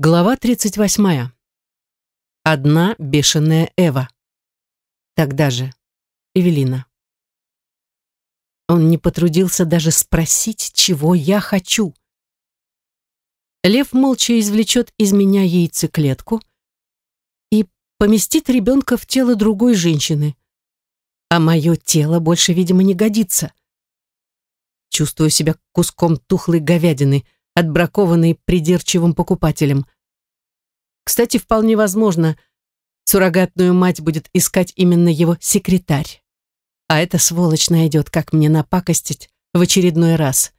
Глава 38. Одна бешеная Эва. Тогда же. Эвелина. Он не потрудился даже спросить, чего я хочу. Лев молча извлечет из меня яйцеклетку и поместит ребенка в тело другой женщины. А мое тело больше, видимо, не годится. Чувствую себя куском тухлой говядины — отбракованный придирчивым покупателем. Кстати, вполне возможно, суррогатную мать будет искать именно его секретарь. А эта сволочь найдет, как мне напакостить в очередной раз.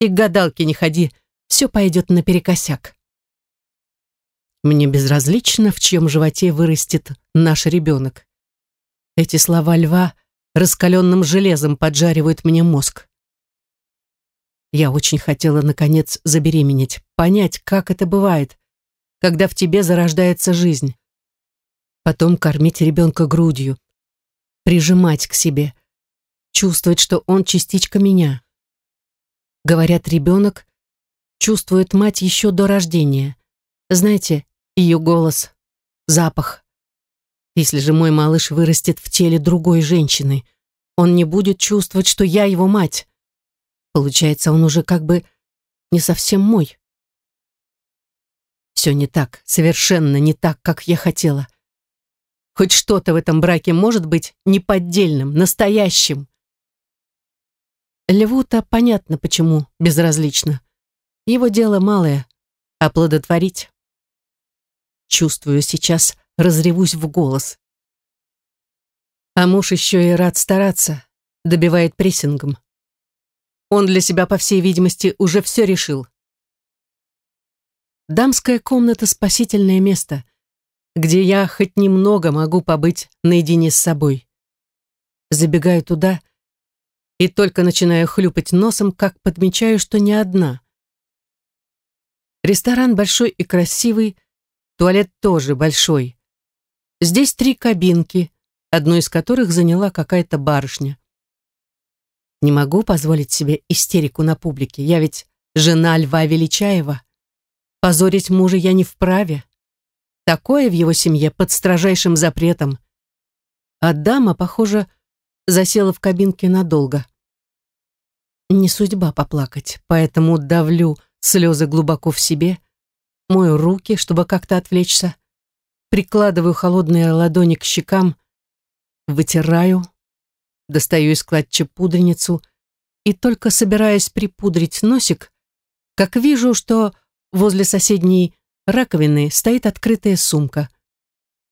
И к гадалке не ходи, все пойдет наперекосяк. Мне безразлично, в чьем животе вырастет наш ребенок. Эти слова льва раскаленным железом поджаривают мне мозг. Я очень хотела, наконец, забеременеть, понять, как это бывает, когда в тебе зарождается жизнь. Потом кормить ребенка грудью, прижимать к себе, чувствовать, что он частичка меня. Говорят, ребенок чувствует мать еще до рождения. Знаете, ее голос, запах. Если же мой малыш вырастет в теле другой женщины, он не будет чувствовать, что я его мать. Получается, он уже как бы не совсем мой. Все не так, совершенно не так, как я хотела. Хоть что-то в этом браке может быть неподдельным, настоящим. Льву-то понятно, почему безразлично. Его дело малое — оплодотворить. Чувствую, сейчас разревусь в голос. А муж еще и рад стараться, добивает прессингом. Он для себя, по всей видимости, уже все решил. Дамская комната — спасительное место, где я хоть немного могу побыть наедине с собой. Забегаю туда и только начинаю хлюпать носом, как подмечаю, что не одна. Ресторан большой и красивый, туалет тоже большой. Здесь три кабинки, одну из которых заняла какая-то барышня. Не могу позволить себе истерику на публике. Я ведь жена Льва Величаева. Позорить мужа я не вправе. Такое в его семье под строжайшим запретом. А дама, похоже, засела в кабинке надолго. Не судьба поплакать, поэтому давлю слезы глубоко в себе, мою руки, чтобы как-то отвлечься, прикладываю холодные ладони к щекам, вытираю, достаю из клатча пудреницу и только собираясь припудрить носик, как вижу, что возле соседней раковины стоит открытая сумка.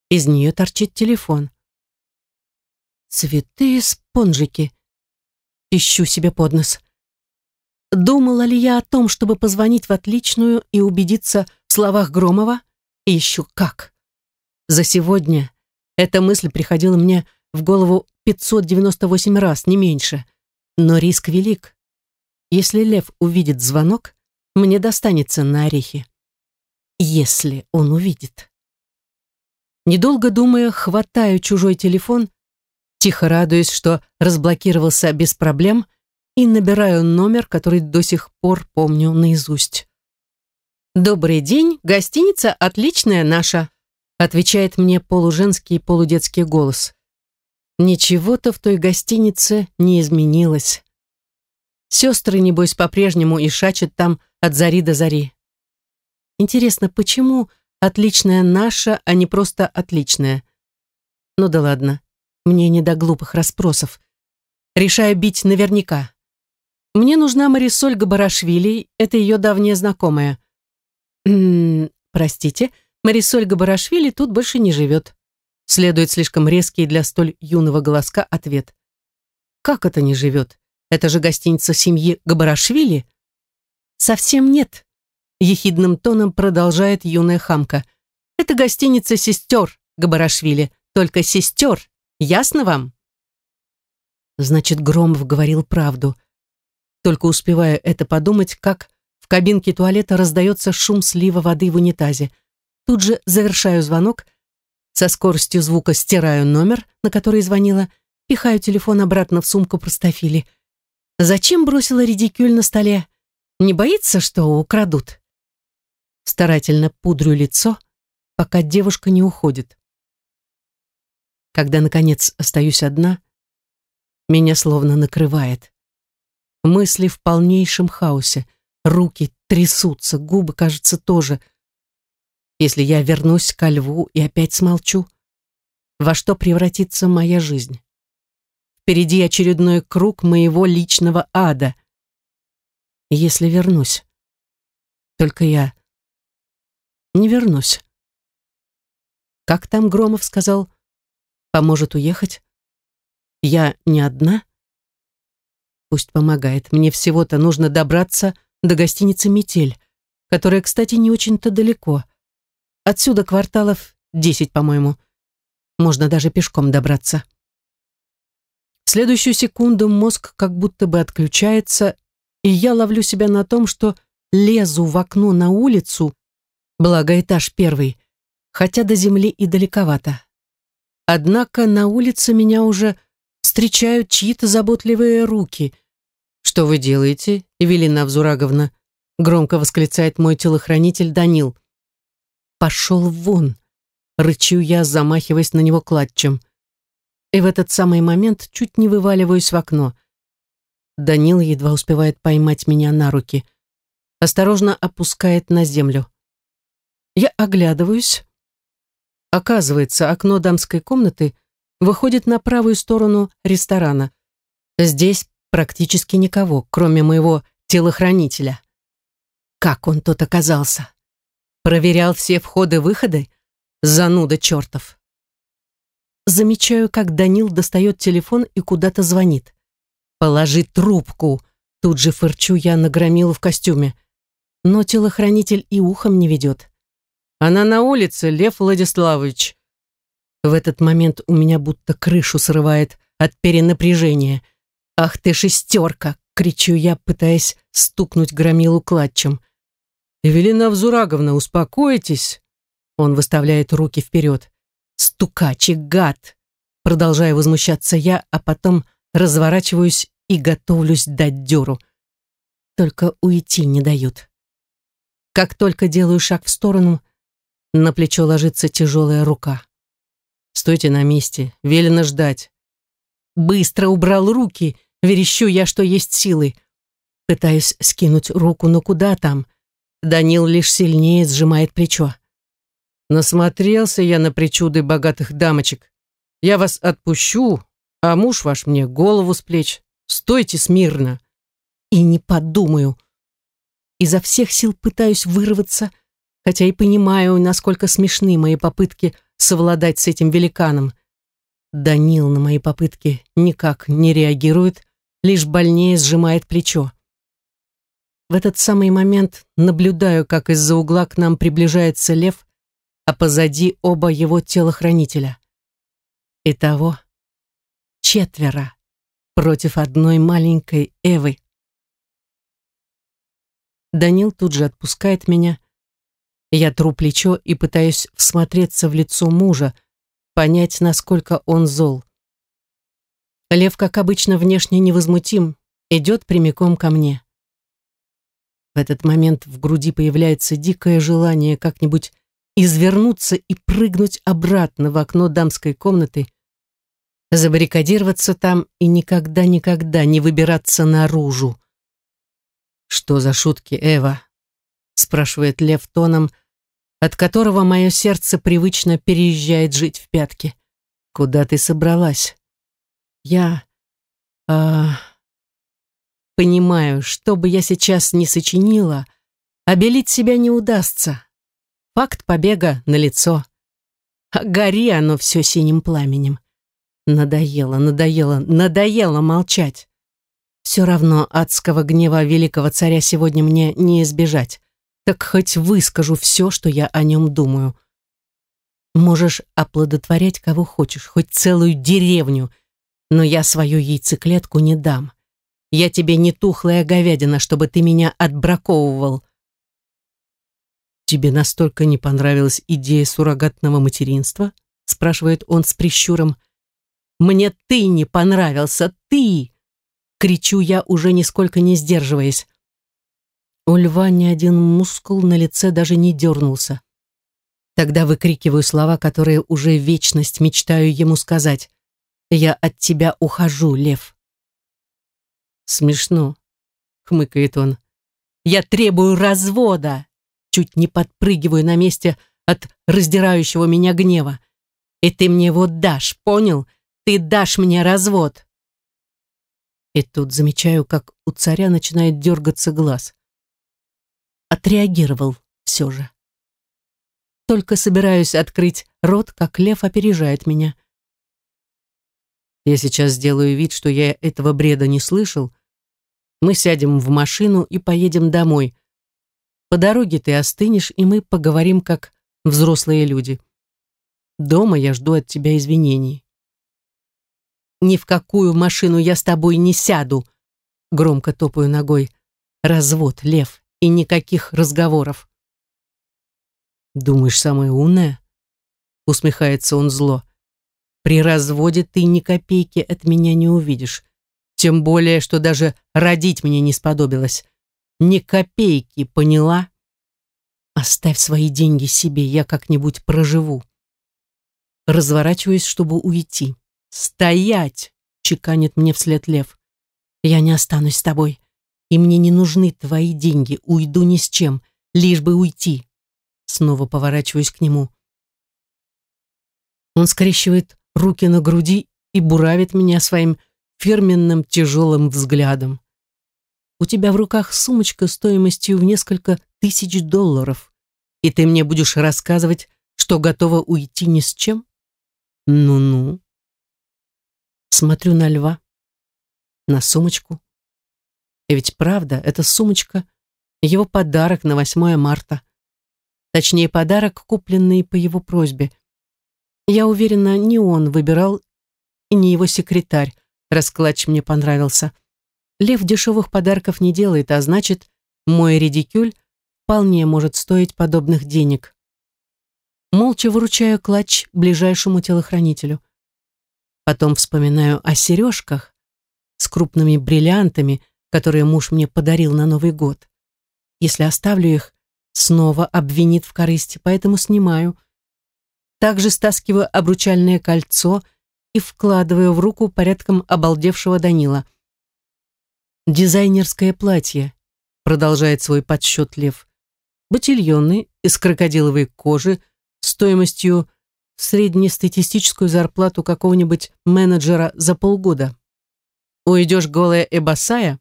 Из нее торчит телефон. Цветы и спонжики. Ищу себе под нос. Думала ли я о том, чтобы позвонить в отличную и убедиться в словах Громова? И еще как. За сегодня эта мысль приходила мне в голову 598 раз, не меньше. Но риск велик. Если лев увидит звонок, мне достанется на орехи. Если он увидит. Недолго думая, хватаю чужой телефон, тихо радуюсь, что разблокировался без проблем, и набираю номер, который до сих пор помню наизусть. «Добрый день, гостиница отличная наша», отвечает мне полуженский полудетский голос. Ничего-то в той гостинице не изменилось. Сестры, небось, по-прежнему и шачат там от зари до зари. Интересно, почему отличная наша, а не просто отличная? Ну да ладно, мне не до глупых расспросов. Решаю бить наверняка. Мне нужна Марисоль Габарашвили, это ее давняя знакомая. Простите, Марисоль Габарашвили тут больше не живет. Следует слишком резкий для столь юного голоска ответ. «Как это не живет? Это же гостиница семьи Габарашвили?» «Совсем нет», — ехидным тоном продолжает юная хамка. «Это гостиница сестер Габарашвили, только сестер. Ясно вам?» Значит, Громов говорил правду. Только успевая это подумать, как в кабинке туалета раздается шум слива воды в унитазе. Тут же завершаю звонок — со скоростью звука стираю номер, на который звонила, пихаю телефон обратно в сумку простофили. Зачем бросила редикюль на столе? Не боится, что украдут? старательно пудрю лицо, пока девушка не уходит. Когда, наконец, остаюсь одна, меня словно накрывает. Мысли в полнейшем хаосе, руки трясутся, губы, кажется, тоже. Если я вернусь ко льву и опять смолчу, во что превратится моя жизнь? Впереди очередной круг моего личного ада. Если вернусь, только я не вернусь. Как там Громов сказал, поможет уехать? Я не одна? Пусть помогает. Мне всего-то нужно добраться до гостиницы «Метель», которая, кстати, не очень-то далеко. Отсюда кварталов десять, по-моему. Можно даже пешком добраться. В следующую секунду мозг как будто бы отключается, и я ловлю себя на том, что лезу в окно на улицу, благо этаж первый, хотя до земли и далековато. Однако на улице меня уже встречают чьи-то заботливые руки. «Что вы делаете, Евелина Авзураговна?» громко восклицает мой телохранитель Данил. «Пошел вон!» рычу я, замахиваясь на него клатчем. И в этот самый момент чуть не вываливаюсь в окно. Данил едва успевает поймать меня на руки. Осторожно опускает на землю. Я оглядываюсь. Оказывается, окно дамской комнаты выходит на правую сторону ресторана. Здесь практически никого, кроме моего телохранителя. Как он тут оказался? Проверял все входы-выходы? Зануда чертов. Замечаю, как Данил достает телефон и куда-то звонит. «Положи трубку!» Тут же фырчу я на громилу в костюме. Но телохранитель и ухом не ведет. «Она на улице, Лев Владиславович!» В этот момент у меня будто крышу срывает от перенапряжения. «Ах ты шестерка!» — кричу я, пытаясь стукнуть громилу клатчем. «Эвелина Взураговна, успокойтесь!» Он выставляет руки вперед. «Стукачий гад!» Продолжаю возмущаться я, а потом разворачиваюсь и готовлюсь дать дёру. Только уйти не дают. Как только делаю шаг в сторону, на плечо ложится тяжелая рука. Стойте на месте, велено ждать. Быстро убрал руки, верещу я, что есть силы. Пытаюсь скинуть руку, но куда там? Данил лишь сильнее сжимает плечо. Насмотрелся я на причуды богатых дамочек. Я вас отпущу, а муж ваш мне голову с плеч. Стойте смирно. И не подумаю. Изо всех сил пытаюсь вырваться, хотя и понимаю, насколько смешны мои попытки совладать с этим великаном. Данил на мои попытки никак не реагирует, лишь больнее сжимает плечо. В этот самый момент наблюдаю, как из-за угла к нам приближается лев, а позади оба его телохранителя. Итого четверо против одной маленькой Эвы. Данил тут же отпускает меня, я тру плечо и пытаюсь всмотреться в лицо мужа, понять, насколько он зол. Лев, как обычно, внешне невозмутим, идет прямиком ко мне. Этот момент в груди появляется дикое желание как-нибудь извернуться и прыгнуть обратно в окно дамской комнаты, забаррикадироваться там и никогда-никогда не выбираться наружу. «Что за шутки, Эва?» спрашивает Лев тоном, от которого мое сердце привычно переезжает жить в пятки. Куда ты собралась? Я... А... Понимаю, что бы я сейчас ни сочинила, обелить себя не удастся. Факт побега налицо. А гори оно все синим пламенем. Надоело, надоело, надоело молчать. Все равно адского гнева великого царя сегодня мне не избежать так хоть выскажу все, что я о нем думаю. Можешь оплодотворять кого хочешь, хоть целую деревню, но я свою яйцеклетку не дам. Я тебе не тухлая говядина, чтобы ты меня отбраковывал. Тебе настолько не понравилась идея суррогатного материнства? спрашивает он с прищуром. Мне ты не понравился, ты! кричу я, уже нисколько не сдерживаясь. У льва ни один мускул на лице даже не дернулся. Тогда выкрикиваю слова, которые уже вечность мечтаю ему сказать. «Я от тебя ухожу, лев». «Смешно», — хмыкает он. «Я требую развода!» Чуть не подпрыгиваю на месте от раздирающего меня гнева. «И ты мне вот дашь, понял? Ты дашь мне развод!» И тут замечаю, как у царя начинает дергаться глаз. Отреагировал все же. Только собираюсь открыть рот, как лев опережает меня. Я сейчас сделаю вид, что я этого бреда не слышал, мы сядем в машину и поедем домой. По дороге ты остынешь, и мы поговорим как взрослые люди. Дома я жду от тебя извинений. Ни в какую машину я с тобой не сяду, громко топаю ногой. Развод, Лев, и никаких разговоров. Думаешь, самое умное? Усмехается он зло. При разводе ты ни копейки от меня не увидишь. Тем более, что даже родить мне не сподобилось. Ни копейки, поняла? Оставь свои деньги себе, я как-нибудь проживу. Разворачиваюсь, чтобы уйти. «Стоять!» — чеканит мне вслед лев. «Я не останусь с тобой, и мне не нужны твои деньги, уйду ни с чем, лишь бы уйти». Снова поворачиваюсь к нему. Он скрещивает руки на груди и буравит меня своим фирменным тяжелым взглядом. У тебя в руках сумочка стоимостью в несколько тысяч долларов, и ты мне будешь рассказывать, что готова уйти ни с чем? Ну-ну. Смотрю на льва, на сумочку. И ведь правда, эта сумочка — его подарок на 8 марта. Точнее, подарок, купленный по его просьбе. Я уверена, не он выбирал и не его секретарь, Раскладч мне понравился. Лев дешевых подарков не делает, а значит, мой редикюль вполне может стоить подобных денег. Молча выручаю клатч ближайшему телохранителю. Потом вспоминаю о сережках с крупными бриллиантами, которые муж мне подарил на Новый год. Если оставлю их, снова обвинит в корысти, поэтому снимаю. Также стаскиваю обручальное кольцо — и вкладываю в руку порядком обалдевшего Данила. «Дизайнерское платье», — продолжает свой подсчет Лев. «Ботильоны из крокодиловой кожи стоимостью среднестатистическую зарплату какого-нибудь менеджера за полгода. Уйдешь голая и босая?»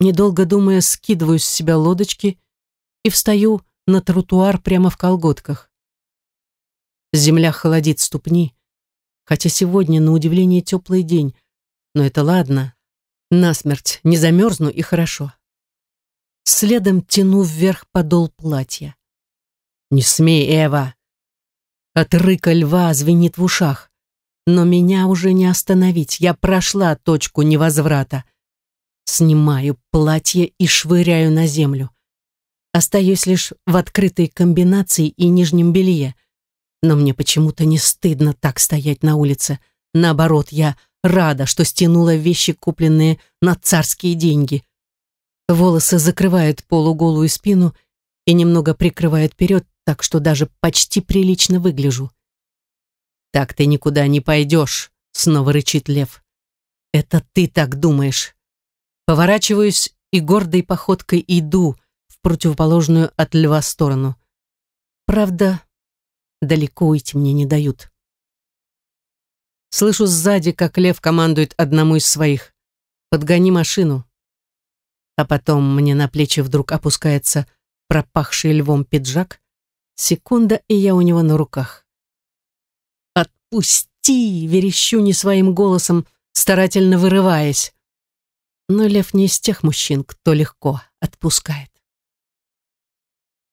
Недолго думая, скидываю с себя лодочки и встаю на тротуар прямо в колготках. Земля холодит ступни, хотя сегодня, на удивление, теплый день. Но это ладно. Насмерть не замерзну и хорошо. Следом тяну вверх подол платья. «Не смей, Эва!» От рыка льва звенит в ушах. Но меня уже не остановить. Я прошла точку невозврата. Снимаю платье и швыряю на землю. Остаюсь лишь в открытой комбинации и нижнем белье — но мне почему-то не стыдно так стоять на улице. Наоборот, я рада, что стянула вещи, купленные на царские деньги. Волосы закрывают полуголую спину и немного прикрывают вперед, так что даже почти прилично выгляжу. «Так ты никуда не пойдешь», — снова рычит лев. «Это ты так думаешь». Поворачиваюсь и гордой походкой иду в противоположную от льва сторону. Правда, далеко уйти мне не дают. Слышу сзади, как Лев командует одному из своих. «Подгони машину». А потом мне на плечи вдруг опускается пропахший львом пиджак. Секунда, и я у него на руках. «Отпусти!» — верещу не своим голосом, старательно вырываясь. Но Лев не из тех мужчин, кто легко отпускает.